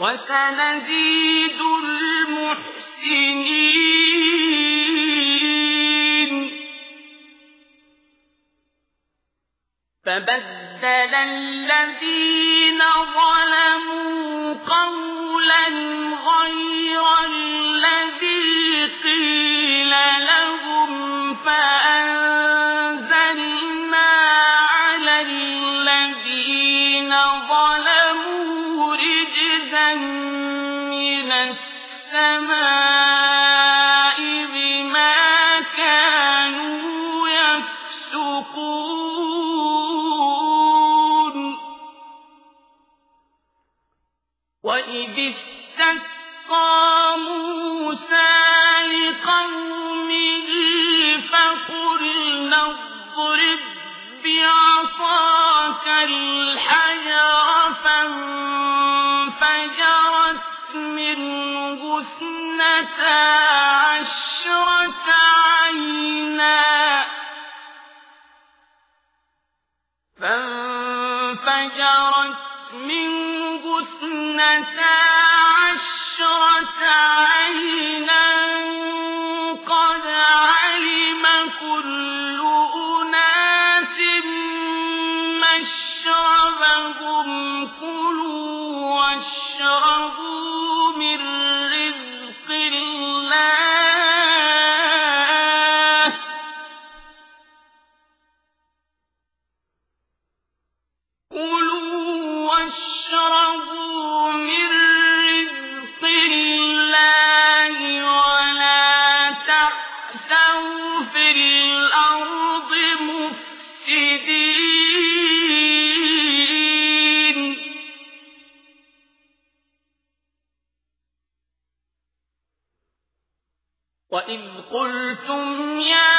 وسنزيد المحسنين. فبدل الذين ظلموا قولا غير الذي قيل لهم فأنزلنا على الذين ظلموا السماء بما كانوا يفسقون وإذ استسقى موسى لقومه فقلنا اضرب بعصاك الحجر فانفجرت منه اثنتا عشرة عينا. فانفجرت منه اثنتا عشرة عينا. قد علم كل أناس كلوا واشربوا. من رزق الله ولا في الأرض مفسدين وإذ قلتم يا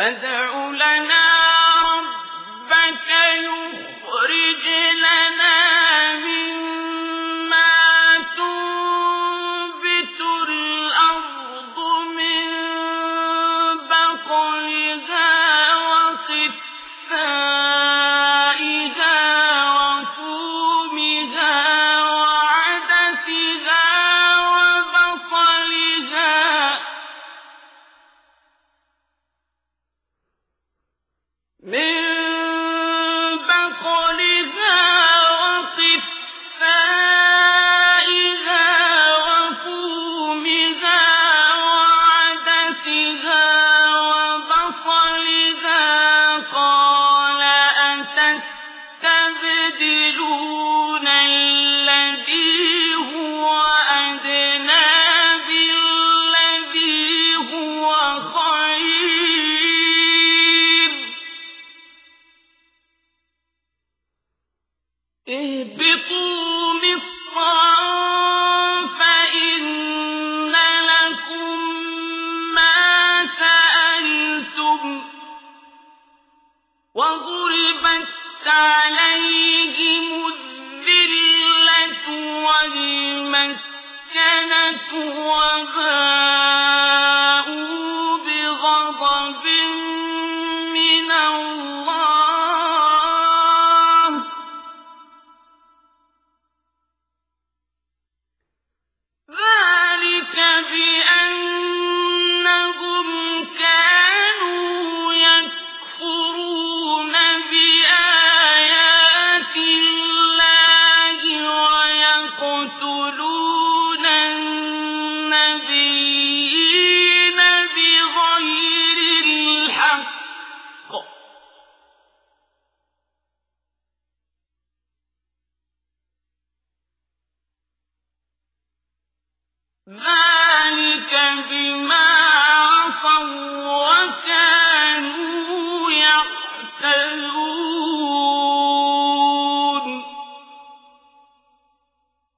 فادع My